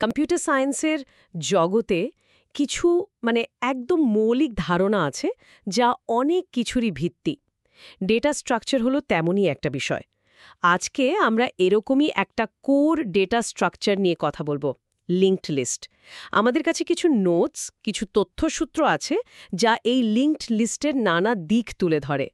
Computer সায়েন্সের জগতে কিছু মানে একদম মৌলিক ধারণা আছে যা অনেক কিছুরই ভিত্তি। ডেটা স্ট্রাকচার হলো তেমনই একটা বিষয়। আজকে আমরা এরকমই একটা কোর ডেটা স্ট্রাকচার নিয়ে কথা বলব, লিঙ্কড লিস্ট। আমাদের কাছে কিছু নোটস, কিছু তথ্যসূত্র আছে যা এই লিঙ্কড লিস্টের নানা দিক তুলে ধরে।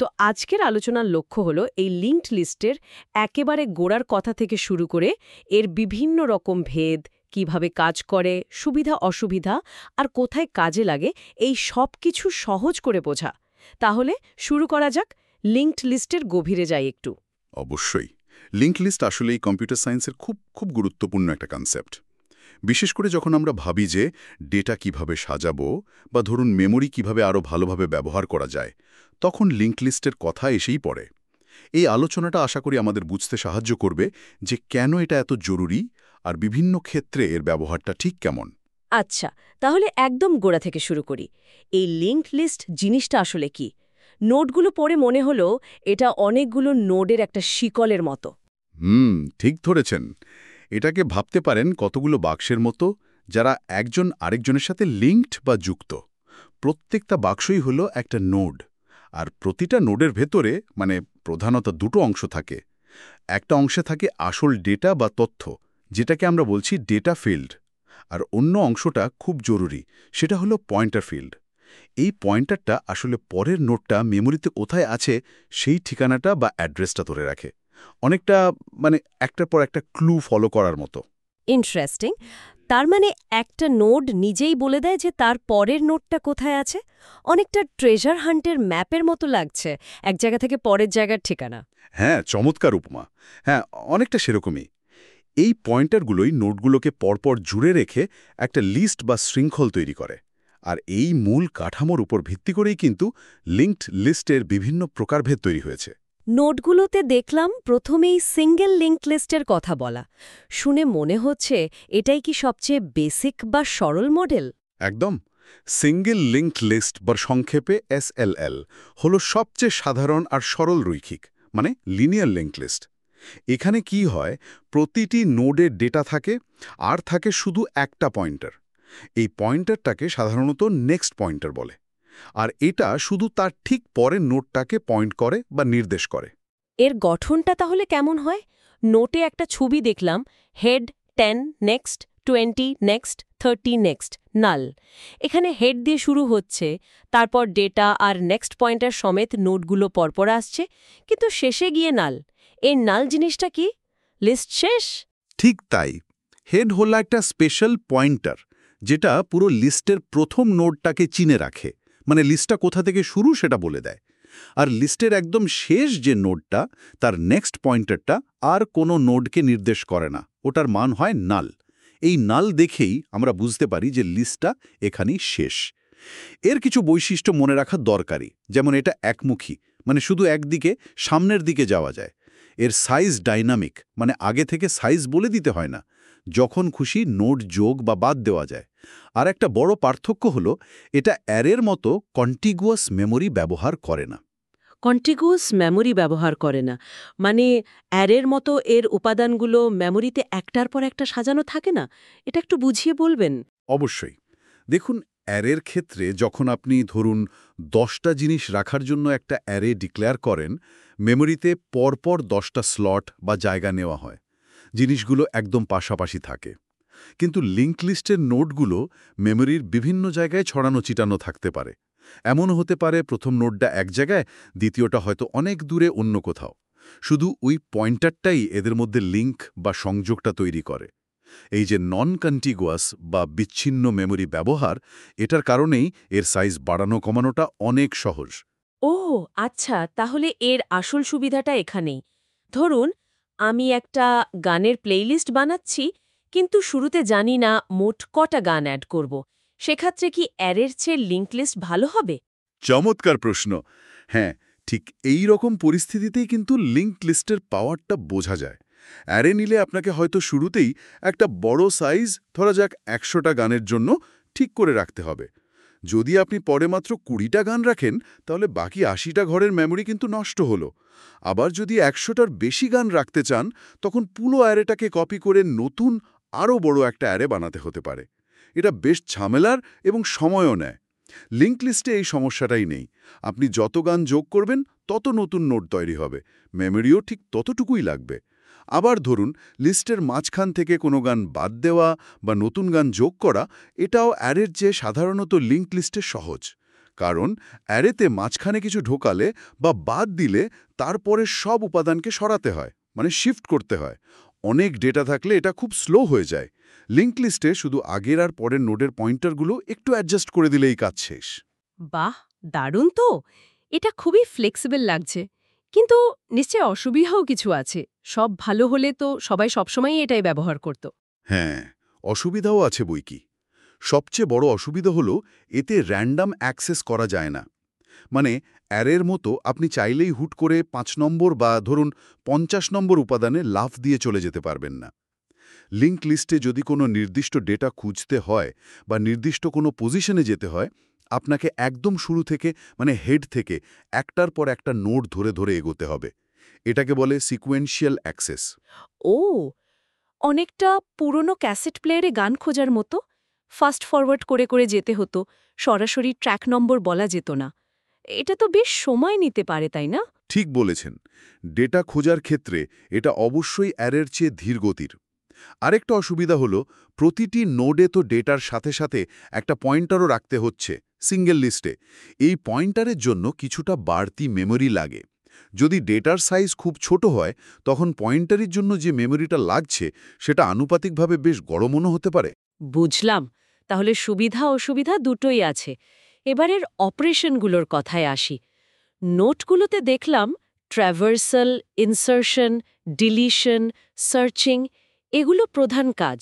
তো আজকের আলোচনার লক্ষ্য হলো এই লিঙ্কড লিস্টের একেবারে গোড়ার কথা থেকে শুরু করে এর বিভিন্ন রকম ভেদ, কীভাবে কাজ করে, সুবিধা, অসুবিধা আর কোথায় কাজে লাগে, এই সব কিছু সহজ করে বোঝা। তাহলে শুরু করা যাক লিঙ্কড লিস্টের গভীরে যাই একটু। অবশ্যই। লিঙ্ক লিস্ট আসলে এই কম্পিউটার সায়েন্সের খুব খুব গুরুত্বপূর্ণ একটা কনসেপ্ট বিশেষ করে যখন আমরা ভাবি যে ডেটা কীভাবে সাজাবো বা ধরুন মেমোরি কীভাবে আরও ভালোভাবে ব্যবহার করা যায় তখন লিঙ্ক লিস্টের কথা এসেই পড়ে। এই আলোচনাটা আশা করি আমাদের বুঝতে সাহায্য করবে যে কেন এটা এত জরুরি আর বিভিন্ন ক্ষেত্রে এর ব্যবহারটা ঠিক কেমন। আচ্ছা তাহলে একদম গোড়া থেকে শুরু করি। এই লিঙ্কড লিস্ট জিনিসটা আসলে কি? নোটগুলো পড়ে মনে হলো এটা অনেকগুলো নোডের একটা শিকলের মতো। হুম ঠিক ধরেছেন। এটাকে ভাবতে পারেন কতগুলো বাক্সের মতো, যারা একজন আরেকজনের সাথে লিঙ্কড বা যুক্ত। প্রত্যেকটা বাক্সই হলো একটা নোড, আর প্রতিটা নোডের ভেতরে মানে প্রধানত দুটো অংশ থাকে। একটা অংশে থাকে আসল ডেটা বা তথ্য, যেটাকে আমরা বলছি ডেটা ফিল্ড, আর অন্য অংশটা খুব জরুরি, সেটা হলো পয়েন্টার ফিল্ড। এই পয়েন্টারটা আসলে পরের নোটটা মেমোরিতে কোথায় আছে সেই ঠিকানাটা বা অ্যাড্রেসটা ধরে রাখে। অনেকটা মানে একটার পর একটা ক্লু ফলো করার মতো। ইন্টারেস্টিং তার মানে একটা নোড নিজেই বলে দেয় যে তার পরের নোডটা কোথায় আছে? অনেকটা ট্রেজার হান্টের ম্যাপের মতো লাগছে এক জায়গা থেকে পরের জায়গার ঠিকানা। হ্যাঁ চমৎকার উপমা। হ্যাঁ অনেকটা সেরকমই। এই পয়েন্টারগুলোই নোটগুলোকে পরপর জুড়ে রেখে একটা লিস্ট বা শৃঙ্খল তৈরি করে। আর এই মূল কাঠামোর উপর ভিত্তি করেই কিন্তু লিঙ্কড লিস্টের বিভিন্ন প্রকারভেদ তৈরি হয়েছে। নোটগুলোতে দেখলাম প্রথমেই সিঙ্গেল লিঙ্ক লিস্টের কথা বলা। শুনে মনে হচ্ছে এটাই কি সবচেয়ে বেসিক বা সরল মডেল? একদম। সিঙ্গেল লিঙ্কড লিস্ট বা সংক্ষেপে এসএলএল হল সবচেয়ে সাধারণ আর সরল রৈখিক মানে লিনিয়ার লিঙ্ক লিস্ট। এখানে কি হয়, প্রতিটি নোডের ডেটা থাকে, আর থাকে শুধু একটা পয়েন্টার। এই পয়েন্টারটাকে সাধারণত নেক্সট পয়েন্টার বলে। আর এটা শুধু তার ঠিক পরের নোটটাকে পয়েন্ট করে বা নির্দেশ করে। এর গঠনটা তাহলে কেমন হয়? নোটে একটা ছবি দেখলাম head ten next twenty next thirty next null. এখানে হেড দিয়ে শুরু হচ্ছে তারপর ডেটা আর নেক্সট পয়েন্টার সমেত নোটগুলো পরপর আসছে কিন্তু শেষে গিয়ে নাল। এই নাল জিনিসটা কি? লিস্ট শেষ? ঠিক তাই। হেড হল একটা স্পেশাল পয়েন্টার যেটা পুরো লিস্টের প্রথম নোটটাকে চিনে রাখে। মানে লিস্টটা কোথা থেকে শুরু সেটা বলে দেয়। আর লিস্টের একদম শেষ যে নোডটা তার নেক্সট পয়েন্টারটা আর কোনো নোডকে নির্দেশ করে না। ওটার মান হয় নাল এই নাল দেখেই আমরা বুঝতে পারি যে লিস্টটা এখানেই শেষ। এর কিছু বৈশিষ্ট্য মনে রাখা দরকারি, যেমন এটা একমুখী মানে শুধু একদিকে, সামনের দিকে যাওয়া যায়। এর সাইজ ডাইনামিক মানে আগে থেকে সাইজ বলে দিতে হয় না। যখন খুশি নোট যোগ বা বাদ দেওয়া যায়। আর একটা বড় পার্থক্য হলো এটা অ্যারের মতো কন্টিগুয়াস মেমোরি ব্যবহার করে না। কন্টিগুয়াস মেমোরি ব্যবহার করে না। মানে অ্যারের মতো এর উপাদানগুলো মেমোরিতে একটার পর একটা সাজানো থাকে না? এটা একটু বুঝিয়ে বলবেন? অবশ্যই। দেখুন অ্যারের ক্ষেত্রে যখন আপনি ধরুন দশটা জিনিস রাখার জন্য একটা অ্যারে ডিক্লেয়ার করেন মেমোরিতে পরপর দশটা স্লট বা জায়গা নেওয়া হয়। জিনিসগুলো একদম পাশাপাশি থাকে। কিন্তু লিঙ্ক লিস্টের নোটগুলো মেমোরির বিভিন্ন জায়গায় ছড়ানো চিটানো থাকতে পারে। এমনও হতে পারে প্রথম নোটটা এক জায়গায়, দ্বিতীয়টা হয়তো অনেক দূরে অন্য কোথাও। শুধু ওই পয়েন্টারটাই এদের মধ্যে লিঙ্ক বা সংযোগটা তৈরি করে। এই যে নন কন্টিগুয়াস বা বিচ্ছিন্ন মেমোরি ব্যবহার, এটার কারণেই এর সাইজ বাড়ানো কমানোটা অনেক সহজ। ও আচ্ছা তাহলে এর আসল সুবিধাটা এখানেই। ধরুন আমি একটা গানের প্লেলিস্ট বানাচ্ছি, কিন্তু শুরুতে জানি না মোট কটা গান অ্যাড করব। সেক্ষেত্রে কি অ্যারের চেয়ে লিঙ্ক লিস্ট ভালো হবে? চমৎকার প্রশ্ন। হ্যাঁ ঠিক এই রকম পরিস্থিতিতেই কিন্তু লিঙ্ক লিস্টের পাওয়ারটা বোঝা যায়। অ্যারে নিলে আপনাকে হয়তো শুরুতেই একটা বড় সাইজ ধরা যাক একশোটা গানের জন্য ঠিক করে রাখতে হবে। যদি আপনি পরে মাত্র কুড়িটা গান রাখেন, তাহলে বাকি আশিটা ঘরের মেমোরি কিন্তু নষ্ট হলো। আবার যদি একশোটার বেশি গান রাখতে চান, তখন পুরো অ্যারেটাকে কপি করে নতুন আরও বড় একটা অ্যারে বানাতে হতে পারে। এটা বেশ ঝামেলার এবং সময়ও নেয়। লিঙ্ক লিস্টে এই সমস্যাটাই নেই। আপনি যত গান যোগ করবেন, তত নতুন নোট তৈরি হবে। মেমোরিও ঠিক ততটুকুই লাগবে। আবার ধরুন, লিস্টের মাঝখান থেকে কোনো গান বাদ দেওয়া বা নতুন গান যোগ করা, এটাও অ্যারের চেয়ে সাধারণত লিঙ্ক লিস্টে সহজ। কারণ, অ্যারেতে মাঝখানে কিছু ঢোকালে বা বাদ দিলে তারপরে সব উপাদানকে সরাতে হয় মানে শিফট করতে হয়। অনেক ডেটা থাকলে এটা খুব স্লো হয়ে যায়। লিঙ্ক লিস্টে শুধু আগের আর পরের নোডের পয়েন্টারগুলো একটু অ্যাডজাস্ট করে দিলেই কাজ শেষ। বাহ! দারুণ তো! এটা খুবই ফ্লেক্সিবল লাগছে। কিন্তু নিশ্চয় অসুবিধাও কিছু আছে। সব ভালো হলে তো সবাই সবসময়ই এটাই ব্যবহার করত। হ্যাঁ অসুবিধাও আছে বই কি। সবচেয়ে বড় অসুবিধা হলো এতে র্যান্ডাম অ্যাক্সেস করা যায় না। মানে অ্যারের মতো আপনি চাইলেই হুট করে পাঁচ নম্বর বা ধরুন পঞ্চাশ নম্বর উপাদানে লাফ দিয়ে চলে যেতে পারবেন না। লিঙ্ক লিস্টে যদি কোনো নির্দিষ্ট ডেটা খুঁজতে হয় বা নির্দিষ্ট কোনো পজিশনে যেতে হয় আপনাকে একদম শুরু থেকে মানে হেড থেকে একটার পর একটা নোট ধরে ধরে এগোতে হবে। এটাকে বলে সিকোয়েন্সিয়াল অ্যাক্সেস। ও অনেকটা পুরনো ক্যাসেট প্লেয়ারে গান খোঁজার মতো। ফাস্ট ফরওয়ার্ড করে করে যেতে হতো সরাসরি ট্র্যাক নম্বর বলা যেত না। এটা তো বেশ সময় নিতে পারে তাই না? ঠিক বলেছেন। ডেটা খোঁজার ক্ষেত্রে এটা অবশ্যই অ্যারের চেয়ে ধীরগতির আরেকটা অসুবিধা হলো প্রতিটি নোডে তো ডেটার সাথে সাথে একটা পয়েন্টারও রাখতে হচ্ছে। সিঙ্গেল লিস্টে। এই পয়েন্টারের জন্য কিছুটা বাড়তি মেমোরি লাগে। যদি ডেটার সাইজ খুব ছোট হয়, তখন পয়েন্টারের জন্য যে মেমোরিটা লাগছে, সেটা আনুপাতিকভাবে বেশ গড়মনও হতে পারে। বুঝলাম। তাহলে সুবিধা অসুবিধা দুটোই আছে। এবারের অপারেশনগুলোর কথায় আসি। নোটগুলোতে দেখলাম, ট্র্যাভার্সাল, ইনসার্শন, ডিলিশন, সার্চিং, এগুলো প্রধান কাজ।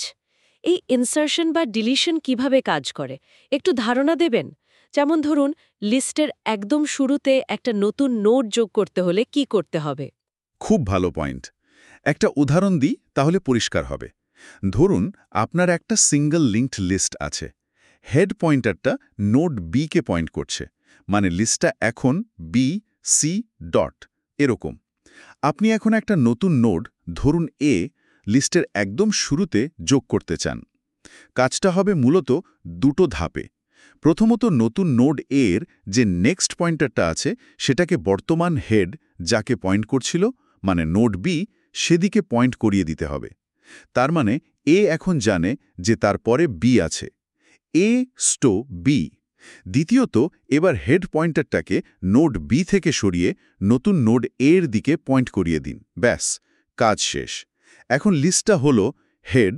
এই ইনসার্শন বা ডিলিশন কীভাবে কাজ করে? একটু ধারণা দেবেন? যেমন ধরুন, লিস্টের একদম শুরুতে একটা নতুন নোট যোগ করতে হলে কি করতে হবে? খুব ভালো পয়েন্ট। একটা উদাহরণ দিই, তাহলে পরিষ্কার হবে। ধরুন, আপনার একটা সিঙ্গল লিঙ্কড লিস্ট আছে। হেড পয়েন্টারটা নোট বিকে পয়েন্ট করছে। মানে লিস্টটা এখন বি সি ডট এরকম। আপনি এখন একটা নতুন নোড, ধরুন এ লিস্টের একদম শুরুতে যোগ করতে চান। কাজটা হবে মূলত দুটো ধাপে। প্রথমত নতুন নোড এর যে নেক্সট পয়েন্টারটা আছে, সেটাকে বর্তমান হেড যাকে পয়েন্ট করছিল মানে নোড বি সেদিকে পয়েন্ট করিয়ে দিতে হবে। তার মানে এ এখন জানে যে তারপরে বি আছে। এ স্টো বি দ্বিতীয়ত, এবার হেড পয়েন্টারটাকে নোড বি থেকে সরিয়ে নতুন নোড এর দিকে পয়েন্ট করিয়ে দিন। ব্যাস, কাজ শেষ। এখন লিস্টটা হল হেড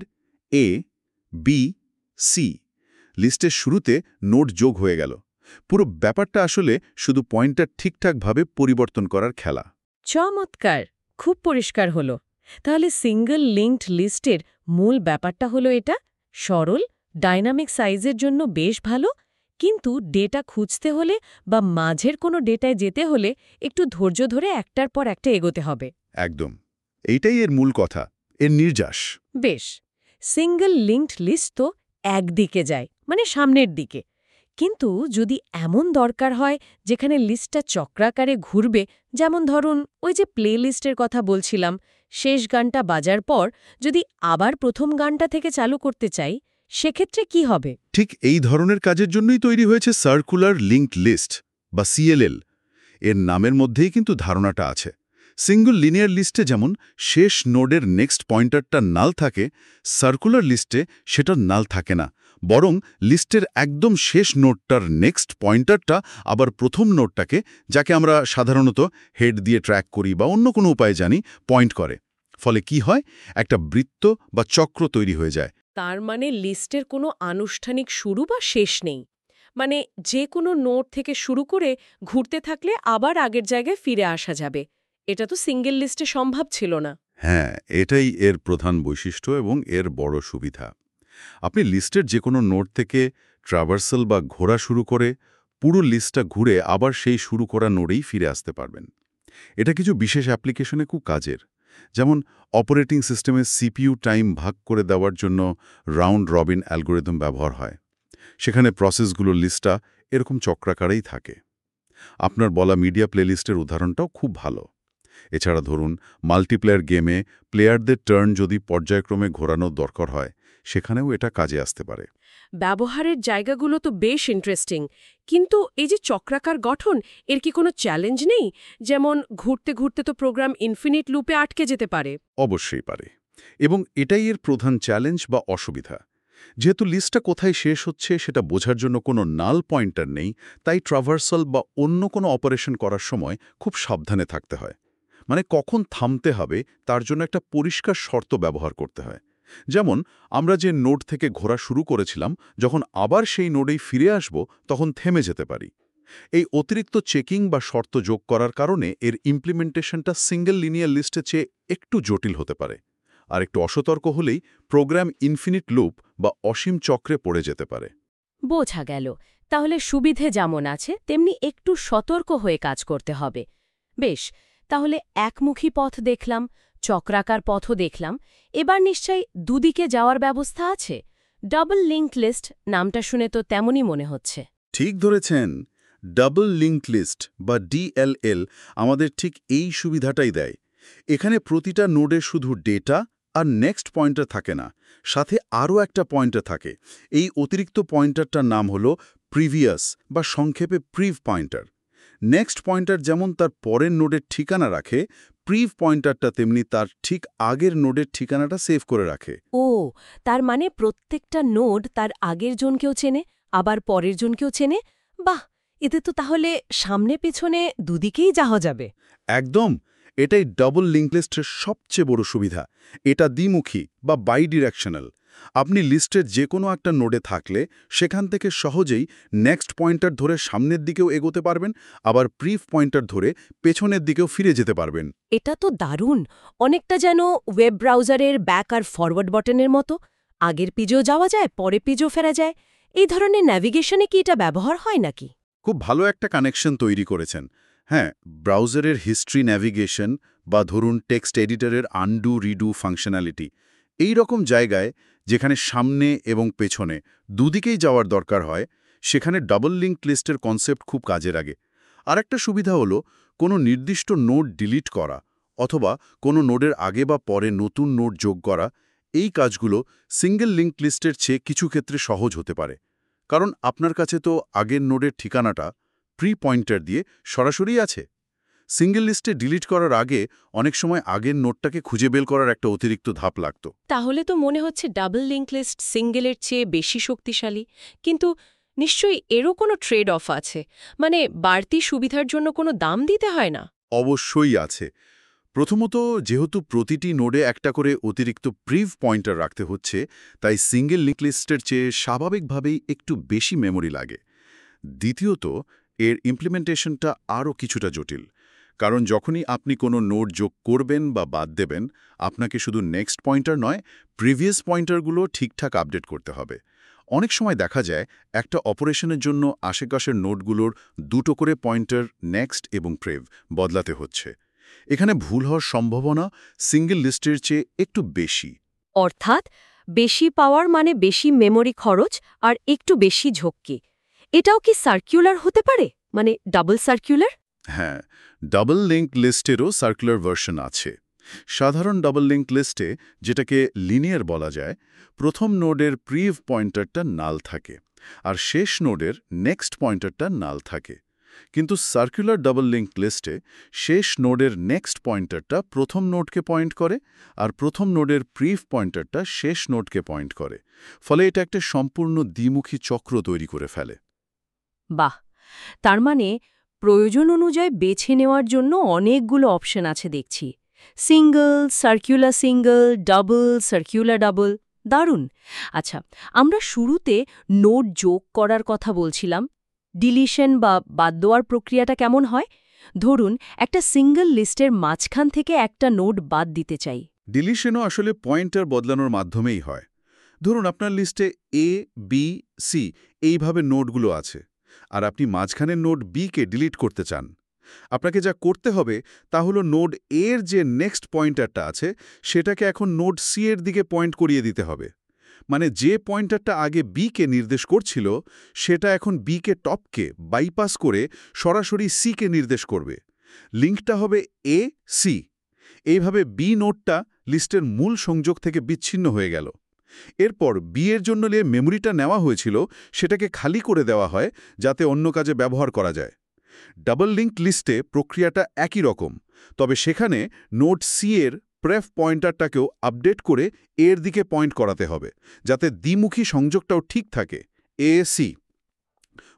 এ বি সি লিস্টের শুরুতে নোট যোগ হয়ে গেল। পুরো ব্যাপারটা আসলে শুধু পয়েন্টটা ঠিকঠাকভাবে পরিবর্তন করার খেলা। চমৎকার! খুব পরিষ্কার হলো। তাহলে সিঙ্গল লিঙ্কড লিস্টের মূল ব্যাপারটা হলো এটা? সরল ডাইনামিক সাইজের জন্য বেশ ভালো কিন্তু ডেটা খুঁজতে হলে বা মাঝের কোনো ডেটায় যেতে হলে একটু ধৈর্য ধরে একটার পর একটা এগোতে হবে। একদম। এইটাই এর মূল কথা এর নির্যাস। বেশ। সিঙ্গল লিঙ্কড লিস্ট তো একদিকে যায়। মানে সামনের দিকে। কিন্তু যদি এমন দরকার হয় যেখানে লিস্টটা চক্রাকারে ঘুরবে, যেমন ধরুন ওই যে প্লে লিস্টের কথা বলছিলাম, শেষ গানটা বাজার পর যদি আবার প্রথম গানটা থেকে চালু করতে চাই, সেক্ষেত্রে কি হবে? ঠিক এই ধরনের কাজের জন্যই তৈরি হয়েছে সার্কুলার লিঙ্কড লিস্ট, বা সিএলএল। এর নামের মধ্যেই কিন্তু ধারণাটা আছে। সিঙ্গল লিনিয়ার লিস্টে যেমন শেষ নোডের নেক্সট পয়েন্টারটা নাল থাকে, সার্কুলার লিস্টে সেটা নাল থাকে না। বরং লিস্টের একদম শেষ নোটটার নেক্সট পয়েন্টারটা আবার প্রথম নোটটাকে যাকে আমরা সাধারণত হেড দিয়ে ট্র্যাক করি বা অন্য কোনো উপায়ে জানি পয়েন্ট করে। ফলে কি হয়? একটা বৃত্ত বা চক্র তৈরি হয়ে যায়। তার মানে লিস্টের কোনো আনুষ্ঠানিক শুরু বা শেষ নেই। মানে যে কোনো নোট থেকে শুরু করে ঘুরতে থাকলে আবার আগের জায়গায় ফিরে আসা যাবে। এটা তো সিঙ্গেল লিস্টে সম্ভব ছিল না। হ্যাঁ এটাই এর প্রধান বৈশিষ্ট্য এবং এর বড় সুবিধা। আপনি লিস্টের যে কোনো নোট থেকে ট্রাভার্সাল বা ঘোরা শুরু করে পুরো লিস্টটা ঘুরে আবার সেই শুরু করা নোডেই ফিরে আসতে পারবেন। এটা কিছু বিশেষ অ্যাপ্লিকেশনে খুব কাজের। যেমন অপারেটিং সিস্টেমে সিপিইউ টাইম ভাগ করে দেওয়ার জন্য রাউন্ড রবিন অ্যালগোরিদম ব্যবহার হয়। সেখানে প্রসেসগুলোর লিস্টটা এরকম চক্রাকারেই থাকে। আপনার বলা মিডিয়া প্লেলিস্টের উদাহরণটাও খুব ভালো। এছাড়া ধরুন, মাল্টিপ্লেয়ার গেমে প্লেয়ারদের টার্ন যদি পর্যায়ক্রমে ঘোরানোর দরকার হয় সেখানেও এটা কাজে আসতে পারে। ব্যবহারের জায়গাগুলো তো বেশ ইন্টারেস্টিং কিন্তু এই যে চক্রাকার গঠন এর কি কোনো চ্যালেঞ্জ নেই? যেমন ঘুরতে ঘুরতে তো প্রোগ্রাম ইনফিনিট লুপে আটকে যেতে পারে। অবশ্যই পারে। এবং এটাই এর প্রধান চ্যালেঞ্জ বা অসুবিধা। যেহেতু লিস্টটা কোথায় শেষ হচ্ছে সেটা বোঝার জন্য কোনো নাল পয়েন্টার নেই তাই ট্রাভার্সাল বা অন্য কোনো অপারেশন করার সময় খুব সাবধানে থাকতে হয়। মানে কখন থামতে হবে তার জন্য একটা পরিষ্কার শর্ত ব্যবহার করতে হয়। যেমন, আমরা যে নোট থেকে ঘোরা শুরু করেছিলাম, যখন আবার সেই নোডেই ফিরে আসব, তখন থেমে যেতে পারি। এই অতিরিক্ত চেকিং বা শর্ত যোগ করার কারণে এর ইমপ্লিমেন্টেশনটা সিঙ্গেল লিনিয়ার লিস্টের চেয়ে একটু জটিল হতে পারে। আর একটু অসতর্ক হলেই প্রোগ্রাম ইনফিনিট লুপ বা অসীম চক্রে পড়ে যেতে পারে। বোঝা গেল। তাহলে সুবিধে যেমন আছে, তেমনি একটু সতর্ক হয়ে কাজ করতে হবে। বেশ, তাহলে একমুখী পথ দেখলাম। চক্রাকার পথও দেখলাম। এবার নিশ্চয়ই দুদিকে যাওয়ার ব্যবস্থা আছে? ডাবল লিঙ্ক লিস্ট নামটা শুনে তো তেমনই মনে হচ্ছে। ঠিক ধরেছেন। ডাবল লিঙ্ক লিস্ট বা ডিএলএল আমাদের ঠিক এই সুবিধাটাই দেয়। এখানে প্রতিটা নোডে শুধু ডেটা আর নেক্সট পয়েন্টার থাকে না, সাথে আরও একটা পয়েন্টার থাকে। এই অতিরিক্ত পয়েন্টারটার নাম হল প্রিভিয়াস বা সংক্ষেপে প্রিভ পয়েন্টার। নেক্সট পয়েন্টার যেমন তার পরের নোডের ঠিকানা রাখে প্রিভ পয়েন্টারটা তেমনি তার ঠিক আগের নোডের ঠিকানাটা সেভ করে রাখে। ও তার মানে প্রত্যেকটা নোড তার আগের জনকেও চেনে আবার পরের জনকেও চেনে? বাহ! এতে তো তাহলে সামনে পেছনে দুদিকেই যাওয়া যাবে। একদম! এটাই ডাবল লিঙ্ক লিস্টের সবচেয়ে বড় সুবিধা। এটা দ্বিমুখী বা বাই ডিরেকশনাল আপনি লিস্টের যে কোনো একটা নোডে থাকলে সেখান থেকে সহজেই নেক্সট পয়েন্টার ধরে সামনের দিকেও এগোতে পারবেন আবার প্রিফ পয়েন্টার ধরে পেছনের দিকেও ফিরে যেতে পারবেন। এটা তো দারুণ! অনেকটা যেন ওয়েব ব্রাউজারের ব্যাক আর ফরওয়ার্ড বটনের মতো। আগের পিজেও যাওয়া যায় পরে পিজও ফেরা যায়। এই ধরনের ন্যাভিগেশনে কি এটা ব্যবহার হয় নাকি? খুব ভালো একটা কানেকশন তৈরি করেছেন। হ্যাঁ ব্রাউজারের হিস্ট্রি ন্যাভিগেশন বা ধরুন টেক্সট এডিটরের আনডু রিডু ফাংশনালিটি এই রকম জায়গায় যেখানে সামনে এবং পেছনে দুদিকেই যাওয়ার দরকার হয়, সেখানে ডাবল লিঙ্ক লিস্টের কনসেপ্ট খুব কাজে লাগে। আরেকটা সুবিধা হলো কোনো নির্দিষ্ট নোট ডিলিট করা অথবা কোনো নোডের আগে বা পরে নতুন নোট যোগ করা, এই কাজগুলো সিঙ্গেল লিঙ্ক লিস্টের চেয়ে কিছু ক্ষেত্রে সহজ হতে পারে। কারণ আপনার কাছে তো আগের নোডের ঠিকানাটা প্রি পয়েন্টার দিয়ে সরাসরি আছে। সিঙ্গেল লিস্টে ডিলিট করার আগে অনেক সময় আগের নোটটাকে খুঁজে বের করার একটা অতিরিক্ত ধাপ লাগত। তাহলে তো মনে হচ্ছে ডাবল লিঙ্ক লিস্ট সিঙ্গেলের চেয়ে বেশি শক্তিশালী। কিন্তু নিশ্চয়ই এরও কোনো ট্রেড অফ আছে? মানে বাড়তি সুবিধার জন্য কোনো দাম দিতে হয় না? অবশ্যই আছে। প্রথমত যেহেতু প্রতিটি নোডে একটা করে অতিরিক্ত প্রিভ পয়েন্টার রাখতে হচ্ছে তাই সিঙ্গেল লিঙ্ক লিস্টের চেয়ে স্বাভাবিকভাবেই একটু বেশি মেমোরি লাগে। দ্বিতীয়ত এর ইমপ্লিমেন্টেশনটা আরও কিছুটা জটিল। কারণ যখনই আপনি কোনো নোট যোগ করবেন বা বাদ দেবেন, আপনাকে শুধু নেক্সট পয়েন্টার নয়, প্রিভিয়াস পয়েন্টারগুলো ঠিকঠাক আপডেট করতে হবে। অনেক সময় দেখা যায় একটা অপারেশনের জন্য আশেপাশের নোটগুলোর দুটো করে পয়েন্টার নেক্সট এবং প্রেভ বদলাতে হচ্ছে। এখানে ভুল হওয়ার সম্ভাবনা সিঙ্গেল লিস্টের চেয়ে একটু বেশি। অর্থাৎ বেশি পাওয়ার মানে বেশি মেমোরি খরচ আর একটু বেশি ঝক্কি। এটাও কি সার্কিউলার হতে পারে? মানে ডাবল সার্কুলার? হ্যাঁ ডাবল লিঙ্ক লিস্টেরও সার্কুলার ভার্সন আছে। সাধারণ ডাবল লিঙ্ক লিস্টে যেটাকে লিনিয়ার বলা যায়, প্রথম নোডের প্রিভ পয়েন্টারটা নাল থাকে আর শেষ নোডের নেক্সট পয়েন্টারটা নাল থাকে। কিন্তু সার্কুলার ডাবল লিঙ্ক লিস্টে শেষ নোডের নেক্সট পয়েন্টারটা প্রথম নোডকে পয়েন্ট করে আর প্রথম নোডের প্রিভ পয়েন্টারটা শেষ নোডকে পয়েন্ট করে। ফলে এটা একটা সম্পূর্ণ দ্বিমুখী চক্র তৈরি করে ফেলে। বাহ! তার মানে প্রয়োজন অনুযায়ী বেছে নেওয়ার জন্য অনেকগুলো অপশন আছে দেখছি। Single circular single, double circular double. দারুণ! আচ্ছা আমরা শুরুতে নোট যোগ করার কথা বলছিলাম। ডিলিশন বা বাদ দেওয়ার প্রক্রিয়াটা কেমন হয়? ধরুন, একটা সিঙ্গল লিস্টের মাঝখান থেকে একটা নোট বাদ দিতে চাই। ডিলিশনও আসলে পয়েন্টার বদলানোর মাধ্যমেই হয়। ধরুন, আপনার লিস্টে এ বি সি এইভাবে নোটগুলো আছে। আর আপনি মাঝখানের নোট বিকে ডিলিট করতে চান। আপনাকে যা করতে হবে তা হলো নোড এর যে নেক্সট পয়েন্টারটা আছে, সেটাকে এখন নোড সি এর দিকে পয়েন্ট করিয়ে দিতে হবে। মানে যে পয়েন্টারটা আগে বিকে নির্দেশ করছিল, সেটা এখন বিকে টপকে বাইপাস করে সরাসরি সিকে নির্দেশ করবে। লিঙ্কটা হবে এ সি এইভাবে বি নোটটা লিস্টের মূল সংযোগ থেকে বিচ্ছিন্ন হয়ে গেল। এরপর বিয়ের জন্য যে মেমোরিটা নেওয়া হয়েছিল, সেটাকে খালি করে দেওয়া হয় যাতে অন্য কাজে ব্যবহার করা যায়। ডাবল লিঙ্ক লিস্টে প্রক্রিয়াটা একই রকম, তবে সেখানে নোট সি এর প্রেফ পয়েন্টারটাকেও আপডেট করে এর দিকে পয়েন্ট করাতে হবে, যাতে দ্বিমুখী সংযোগটাও ঠিক থাকে। এএসি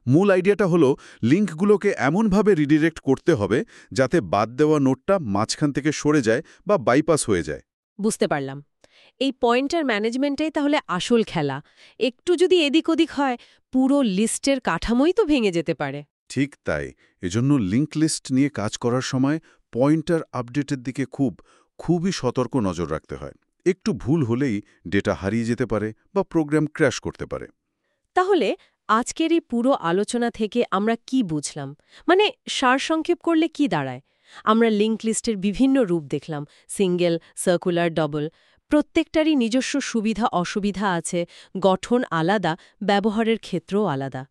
মূল আইডিয়াটা হলো লিঙ্কগুলোকে এমনভাবে রিডিরেক্ট করতে হবে যাতে বাদ দেওয়া নোটটা মাঝখান থেকে সরে যায় বা বাইপাস হয়ে যায়। বুঝতে পারলাম। এই পয়েন্টার ম্যানেজমেন্টেই তাহলে আসল খেলা। একটু যদি এদিক ওদিক হয় পুরো লিস্টের কাঠামোই তো ভেঙে যেতে পারে। ঠিক তাই। এজন্য লিঙ্ক লিস্ট নিয়ে কাজ করার সময় পয়েন্টার আপডেটের দিকে খুব খুবই সতর্ক নজর রাখতে হয়। একটু ভুল হলেই ডেটা হারিয়ে যেতে পারে বা প্রোগ্রাম ক্র্যাশ করতে পারে। তাহলে আজকের এই পুরো আলোচনা থেকে আমরা কি বুঝলাম? মানে সারসংক্ষেপ করলে কি দাঁড়ায়? আমরা লিঙ্ক লিস্টের বিভিন্ন রূপ দেখলাম। Single circular double. প্রত্যেকটারই নিজস্ব সুবিধা অসুবিধা আছে, গঠন আলাদা, ব্যবহারের ক্ষেত্রও আলাদা।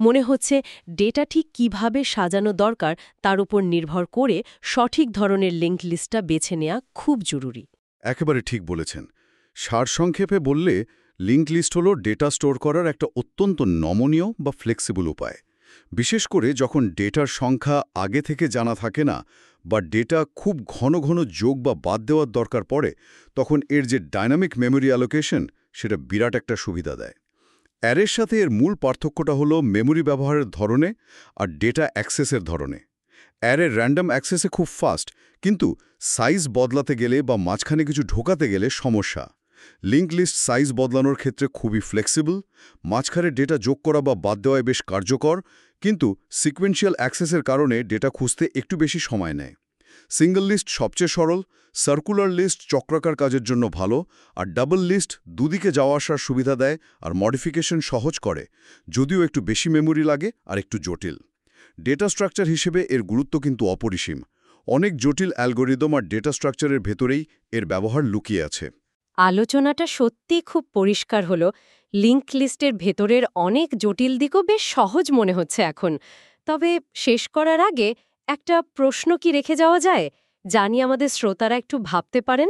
মনে হচ্ছে ডেটা ঠিক কীভাবে সাজানো দরকার তার উপর নির্ভর করে সঠিক ধরনের লিঙ্ক লিস্টটা বেছে নেওয়া খুব জরুরি। একেবারে ঠিক বলেছেন। সারসংক্ষেপে বললে, লিঙ্ক লিস্ট হল ডেটা স্টোর করার একটা অত্যন্ত নমনীয় বা ফ্লেক্সিবল উপায়। বিশেষ করে যখন ডেটার সংখ্যা আগে থেকে জানা থাকে না বা ডেটা খুব ঘন ঘন যোগ বা বাদ দেওয়ার দরকার পড়ে, তখন এর যে ডাইনামিক মেমোরি অ্যালোকেশন সেটা বিরাট একটা সুবিধা দেয়। অ্যারের সাথে এর মূল পার্থক্যটা হলো মেমোরি ব্যবহারের ধরনে আর ডেটা অ্যাক্সেসের ধরনে। অ্যারের র্যান্ডম অ্যাক্সেসে খুব ফাস্ট কিন্তু সাইজ বদলাতে গেলে বা মাঝখানে কিছু ঢোকাতে গেলে সমস্যা। লিঙ্ক লিস্ট সাইজ বদলানোর ক্ষেত্রে খুবই ফ্লেক্সিবল মাঝখানে ডেটা যোগ করা বা বাদ দেওয়ায় বেশ কার্যকর কিন্তু সিকোয়েন্সিয়াল অ্যাক্সেসের কারণে ডেটা খুঁজতে একটু বেশি সময় নেয়। সিঙ্গল লিস্ট সবচেয়ে সরল সার্কুলার লিস্ট চক্রাকার কাজের জন্য ভালো, আর ডাবল লিস্ট দুদিকে যাওয়া আসার সুবিধা দেয় আর মডিফিকেশন সহজ করে, যদিও একটু বেশি মেমোরি লাগে আর একটু জটিল। ডেটা স্ট্রাকচার হিসেবে এর গুরুত্ব কিন্তু অপরিসীম। অনেক জটিল অ্যালগোরিদম আর ডেটা স্ট্রাকচারের ভেতরেই এর ব্যবহার লুকিয়ে আছে। আলোচনাটা সত্যি খুব পরিষ্কার হলো লিঙ্ক লিস্টের ভেতরের অনেক জটিল দিকও বেশ সহজ মনে হচ্ছে এখন। তবে শেষ করার আগে একটা প্রশ্ন কি রেখে যাওয়া যায় জানি আমাদের শ্রোতারা একটু ভাবতে পারেন?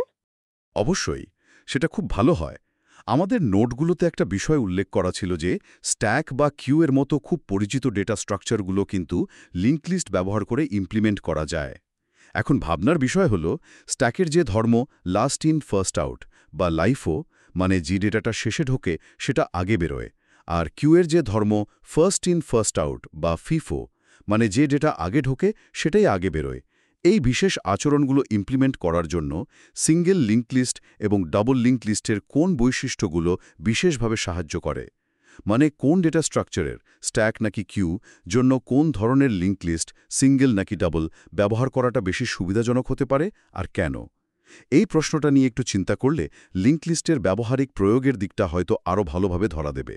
অবশ্যই, সেটা খুব ভালো হয়। আমাদের নোটগুলোতে একটা বিষয় উল্লেখ করা ছিল যে, স্ট্যাক বা কিউ এর মতো খুব পরিচিত ডেটা স্ট্রাকচারগুলো কিন্তু লিঙ্ক লিস্ট ব্যবহার করে ইমপ্লিমেন্ট করা যায়। এখন ভাবনার বিষয় হল, স্ট্যাকের যে ধর্ম, লাস্ট ইন, ফার্স্ট আউট, বা লাইফও মানে যে ডেটাটা শেষে ঢোকে সেটা আগে বেরোয়। আর কিউয়ের যে ধর্ম ফার্স্ট ইন ফার্স্ট আউট বা ফিফো মানে যে ডেটা আগে ঢোকে সেটাই আগে বেরোয়। এই বিশেষ আচরণগুলো ইমপ্লিমেন্ট করার জন্য সিঙ্গেল লিঙ্ক লিস্ট এবং ডাবল লিঙ্ক লিস্টের কোন বৈশিষ্ট্যগুলো বিশেষভাবে সাহায্য করে? মানে কোন ডেটা স্ট্রাকচারের স্ট্যাক নাকি কিউ জন্য কোন ধরনের লিঙ্ক লিস্ট সিঙ্গেল নাকি ডাবল ব্যবহার করাটা বেশি সুবিধাজনক হতে পারে আর কেন? এই প্রশ্নটা নিয়ে একটু চিন্তা করলে লিঙ্কলিস্টের ব্যবহারিক প্রয়োগের দিকটা হয়তো আরও ভালোভাবে ধরা দেবে।